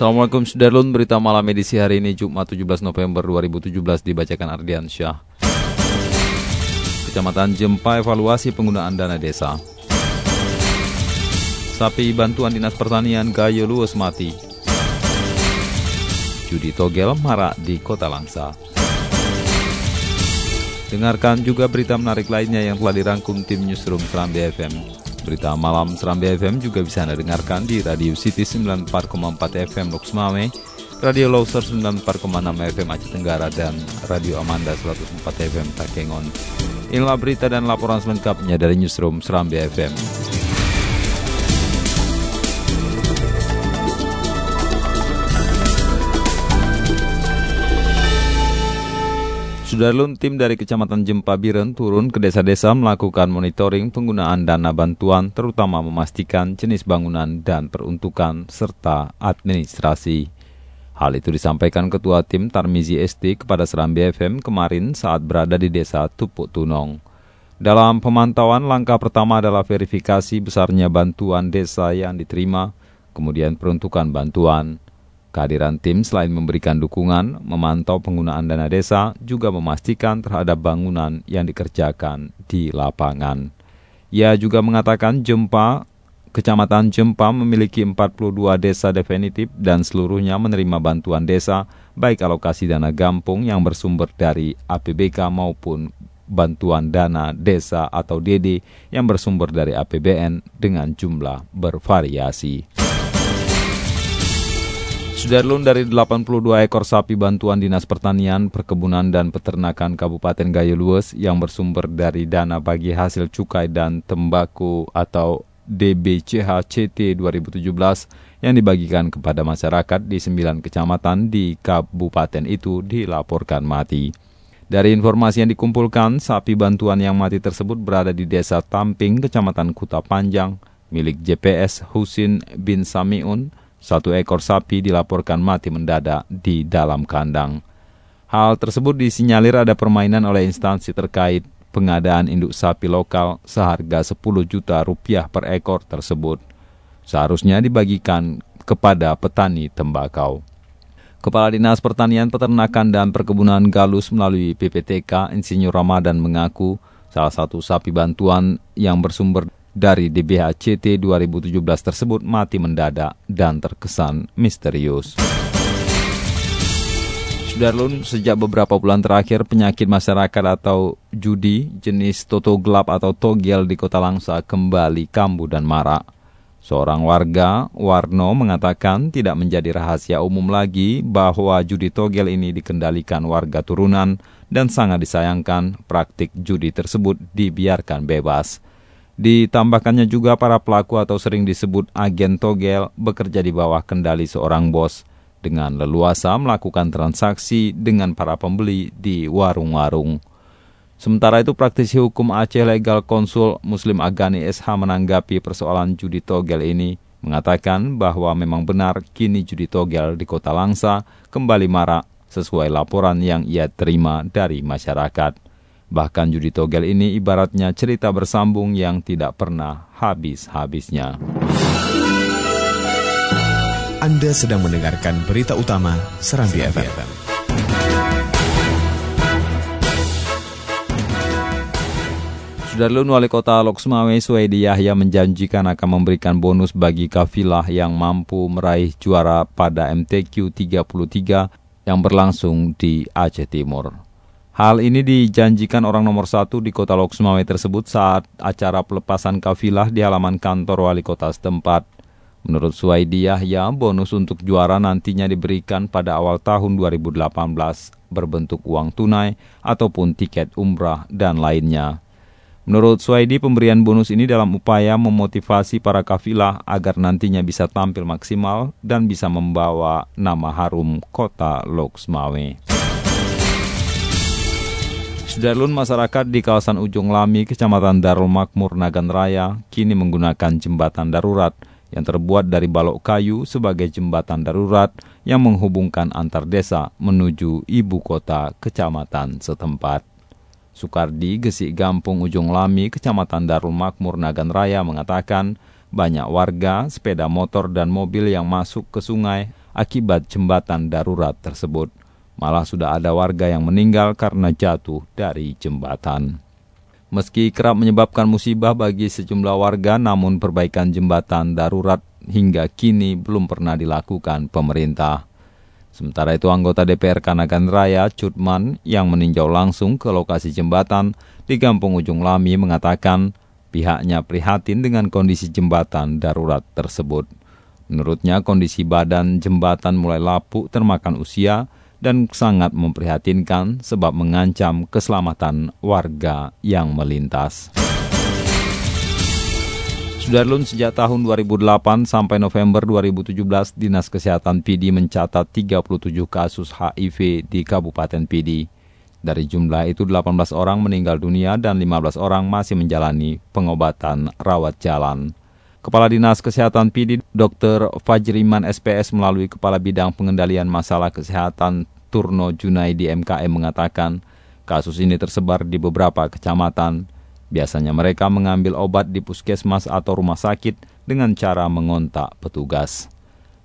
Assalamualaikum Sudarlun, berita malam edisi hari ini Jumat 17 November 2017 dibacakan Ardian Syah. Kecamatan Jempa evaluasi penggunaan dana desa. Sapi bantuan Dinas Pertanian Gayo luas mati. Judi Togel marak di Kota Langsa. Dengarkan juga berita menarik lainnya yang telah dirangkum tim Newsroom Serambi FM. Berita malam Serambi FM juga bisa Anda dengarkan di Radio City 94,4 FM Lux Mame, Radio Loser 94,6 FM Aceh Tenggara, dan Radio Amanda 104 FM Takengon. Inilah berita dan laporan selengkapnya dari Newsroom Serambi FM. Sudarlun tim dari Kecamatan Jempa Biren turun ke desa-desa melakukan monitoring penggunaan dana bantuan terutama memastikan jenis bangunan dan peruntukan serta administrasi. Hal itu disampaikan Ketua Tim Tarmizi ST kepada Serambi FM kemarin saat berada di desa Tupuk Tunong. Dalam pemantauan, langkah pertama adalah verifikasi besarnya bantuan desa yang diterima, kemudian peruntukan bantuan. Kehadiran tim selain memberikan dukungan, memantau penggunaan dana desa, juga memastikan terhadap bangunan yang dikerjakan di lapangan. Ia juga mengatakan Jempa, Kecamatan Jempa memiliki 42 desa definitif dan seluruhnya menerima bantuan desa, baik alokasi dana gampung yang bersumber dari APBK maupun bantuan dana desa atau DD yang bersumber dari APBN dengan jumlah bervariasi. Sudarlun dari 82 ekor sapi bantuan Dinas Pertanian, Perkebunan, dan Peternakan Kabupaten Gayo Lues yang bersumber dari dana bagi hasil cukai dan tembakau atau DBCH-CT 2017 yang dibagikan kepada masyarakat di 9 kecamatan di kabupaten itu dilaporkan mati. Dari informasi yang dikumpulkan, sapi bantuan yang mati tersebut berada di Desa Tamping, Kecamatan Kuta Panjang, milik JPS Husin bin Samiun, satu ekor sapi dilaporkan mati mendadak di dalam kandang. Hal tersebut disinyalir ada permainan oleh instansi terkait pengadaan induk sapi lokal seharga 10 juta rupiah per ekor tersebut. Seharusnya dibagikan kepada petani tembakau. Kepala Dinas Pertanian, Peternakan, dan Perkebunan Galus melalui PPTK, Insinyur Ramadan mengaku salah satu sapi bantuan yang bersumber dari DBHCT 2017 tersebut mati mendadak dan terkesan misterius. Sudarlun, sejak beberapa bulan terakhir penyakit masyarakat atau judi jenis toto gelap atau togel di kota Langsa kembali kambuh dan marak. Seorang warga, Warno, mengatakan tidak menjadi rahasia umum lagi bahwa judi togel ini dikendalikan warga turunan dan sangat disayangkan praktik judi tersebut dibiarkan bebas. Ditambahkannya juga para pelaku atau sering disebut agen togel bekerja di bawah kendali seorang bos dengan leluasa melakukan transaksi dengan para pembeli di warung-warung. Sementara itu praktisi hukum Aceh Legal Konsul Muslim Agani SH menanggapi persoalan judi togel ini mengatakan bahwa memang benar kini judi togel di kota Langsa kembali marak sesuai laporan yang ia terima dari masyarakat. Bahkan judi togel ini ibaratnya cerita bersambung yang tidak pernah habis-habisnya. Anda sedang mendengarkan berita utama Serambi FM. Sudarlun Wali Kota Loksmawe Suedi Yahya menjanjikan akan memberikan bonus bagi kafilah yang mampu meraih juara pada MTQ 33 yang berlangsung di Aceh Timur. Hal ini dijanjikan orang nomor satu di kota Loksmawe tersebut saat acara pelepasan kafilah di halaman kantor wali kota setempat. Menurut Suwaidi Yahya, bonus untuk juara nantinya diberikan pada awal tahun 2018 berbentuk uang tunai ataupun tiket umrah dan lainnya. Menurut Suwaidi, pemberian bonus ini dalam upaya memotivasi para kafilah agar nantinya bisa tampil maksimal dan bisa membawa nama harum kota Loksmawe. Sudarlun masyarakat di kawasan Ujung Lami, Kecamatan Darul Makmur, Nagan Raya, kini menggunakan jembatan darurat yang terbuat dari balok kayu sebagai jembatan darurat yang menghubungkan antar desa menuju ibu kota kecamatan setempat. Sukardi, Gesik Gampung Ujung Lami, Kecamatan Darul Makmur, Nagan Raya mengatakan banyak warga, sepeda motor, dan mobil yang masuk ke sungai akibat jembatan darurat tersebut. Malah sudah ada warga yang meninggal karena jatuh dari jembatan. Meski kerap menyebabkan musibah bagi sejumlah warga, namun perbaikan jembatan darurat hingga kini belum pernah dilakukan pemerintah. Sementara itu anggota DPR Kanagan Raya, Cutman, yang meninjau langsung ke lokasi jembatan di Kampung Ujung Lami mengatakan pihaknya prihatin dengan kondisi jembatan darurat tersebut. Menurutnya kondisi badan jembatan mulai lapuk termakan usia dan sangat memprihatinkan sebab mengancam keselamatan warga yang melintas. Sudarlun sejak tahun 2008 sampai November 2017, Dinas Kesehatan PD mencatat 37 kasus HIV di Kabupaten PD. Dari jumlah itu 18 orang meninggal dunia dan 15 orang masih menjalani pengobatan rawat jalan. Kepala Dinas Kesehatan PD Dr. Fajriman SPS melalui Kepala Bidang Pengendalian Masalah Kesehatan Turno Junaidi MKM mengatakan kasus ini tersebar di beberapa kecamatan. Biasanya mereka mengambil obat di puskesmas atau rumah sakit dengan cara mengontak petugas.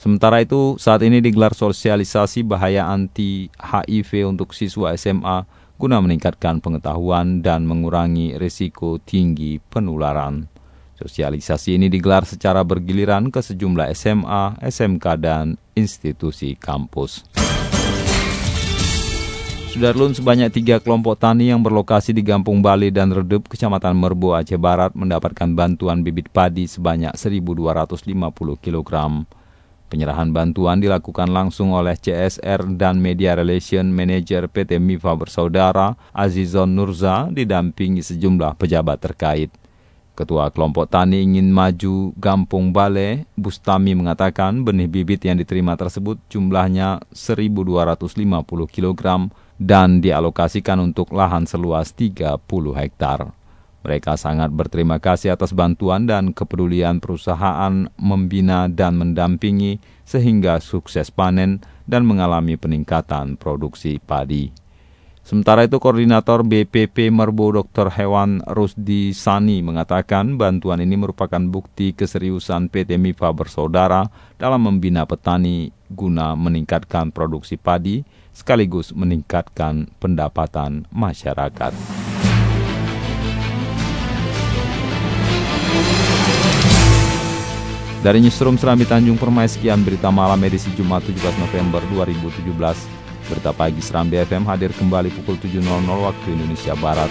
Sementara itu, saat ini digelar sosialisasi bahaya anti-HIV untuk siswa SMA guna meningkatkan pengetahuan dan mengurangi risiko tinggi penularan. Sosialisasi ini digelar secara bergiliran ke sejumlah SMA, SMK, dan institusi kampus. Sudarlun sebanyak tiga kelompok tani yang berlokasi di Gampung Bali dan Redup, Kecamatan Merbo, Aceh Barat mendapatkan bantuan bibit padi sebanyak 1.250 kg. Penyerahan bantuan dilakukan langsung oleh CSR dan Media Relation Manager PT Mifa Bersaudara Azizon Nurza didampingi sejumlah pejabat terkait. Ketua kelompok tani ingin maju Gampung Bale, Bustami mengatakan benih bibit yang diterima tersebut jumlahnya 1.250 kg dan dialokasikan untuk lahan seluas 30 hektar. Mereka sangat berterima kasih atas bantuan dan kepedulian perusahaan membina dan mendampingi sehingga sukses panen dan mengalami peningkatan produksi padi. Sementara itu, Koordinator BPP Merbo Dr. Hewan Rusdi Sani mengatakan bantuan ini merupakan bukti keseriusan PT MIFA bersaudara dalam membina petani guna meningkatkan produksi padi sekaligus meningkatkan pendapatan masyarakat. Dari Newsroom Serambi Tanjung Permai, sekian berita malam edisi Jumat 17 November 2017. Berita pagi Serambi FM hadir kembali pukul 7.00 waktu Indonesia Barat.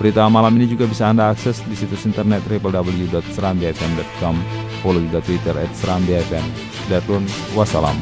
Berita malam ini juga bisa Anda akses di situs internet www.serambifm.com. Follow juga Twitter at Serambi FM. Darun, wassalam.